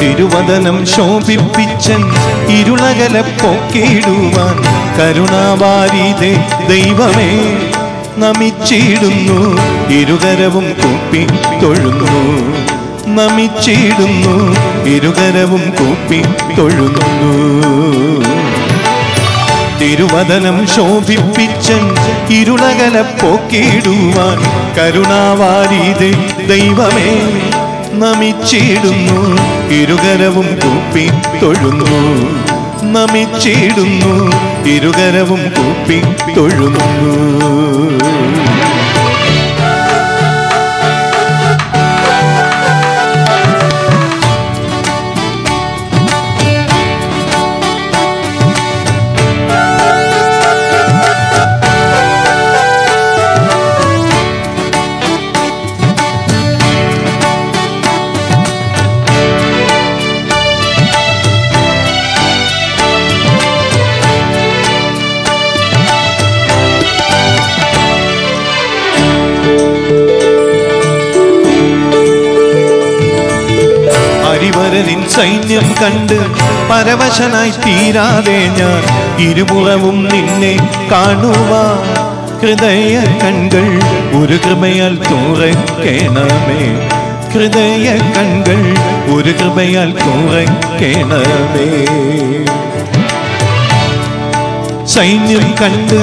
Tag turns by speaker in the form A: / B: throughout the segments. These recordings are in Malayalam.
A: തിരുവദനം ശോഭിപ്പിച്ചൻ ഇരുളകല പൊക്കിയിടുവാൻ കരുണാവാരിതെ ദൈവമേ നമിച്ചിടുന്നു ഇരുകരവും കൂപ്പി തൊഴുന്നു. നമിച്ചിടുന്നു ഇരുകരവും കൂപ്പി തൊഴുന്നു. തിരുവദനം ശോഭിപ്പിച്ചൻ ഇരുളകല പോക്കിടുവാൻ കരുണാവാരിതേ ദൈവമേ നമിച്ചിടുന്നു. ഇരുകരവും കൂപ്പി തൊഴുന്നു. നമിച്ചിടുന്നു. ഇരുകരവും കൂപ്പി തൊഴുന്നു. ഹരിവരനിൻ സൈന്യം കണ്ട് പരവശനായി തീരാതെ ഞാൻ ഇരുപുറവും നിന്നെ കാണുവാ. ഹൃദയ കൺകൾ ഒരു കൃപയാൽ തുറക്കേണമേ. ഹൃദയ കൺകൾ ഒരു കൃപയാൽ തുറക്കേണമേ. സൈന്യം കണ്ട്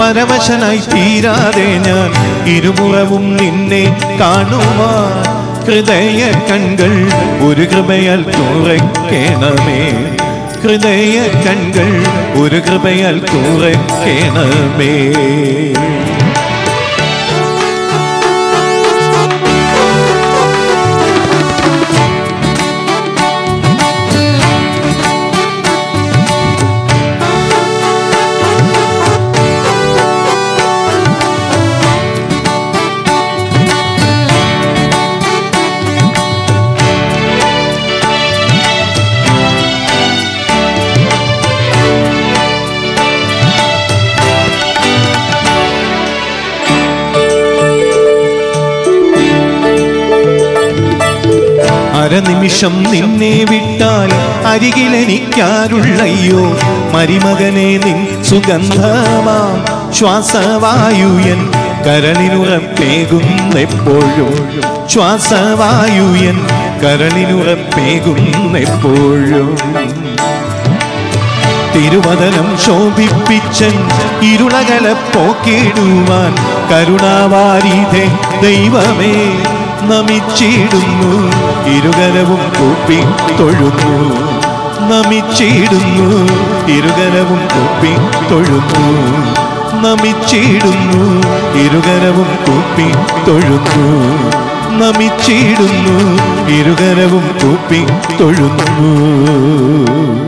A: പരവശനായി തീരാതെ ഞാൻ ഇരുപുറവും നിന്നെ കാണുവാൻ. ഹൃദയ കൺകൾ ഒരു കൃപയാൽ തുറക്കേണമേ. ഹൃദയ കൺകൾ ഒരു കൃപയാൽ തുറക്കേണമേ. അരനിമിഷം നിന്നെ വിട്ടാൽ അരികിലെനിക്കാരുള്ളയ്യോ മരിമകനെ നിൻ സുഗന്ധമാം ശ്വാസവായുയൻ കരളിനുറപ്പേകുന്നെപ്പോഴും ശ്വാസവായുയൻ കരളിനുറപ്പേകുന്നെപ്പോഴും തിരുവതനം ശോഭിപ്പിച്ചൻ ഇരുളകല പോക്കിടുവാൻ കരുണാവാരിധേ ദൈവമേ. നമിച്ചിടുന്നു ഇരുകരവും കൂപ്പി തൊഴുന്നു. നമിച്ചിടുന്നു. ഇരുകരവും കൂപ്പി തൊഴുന്നു. നമിച്ചിടുന്നു. ഇരുകരവും കൂപ്പി തൊഴുന്നു. നമിച്ചിടുന്നു. ഇരുകരവും കൂപ്പി തൊഴുന്നു.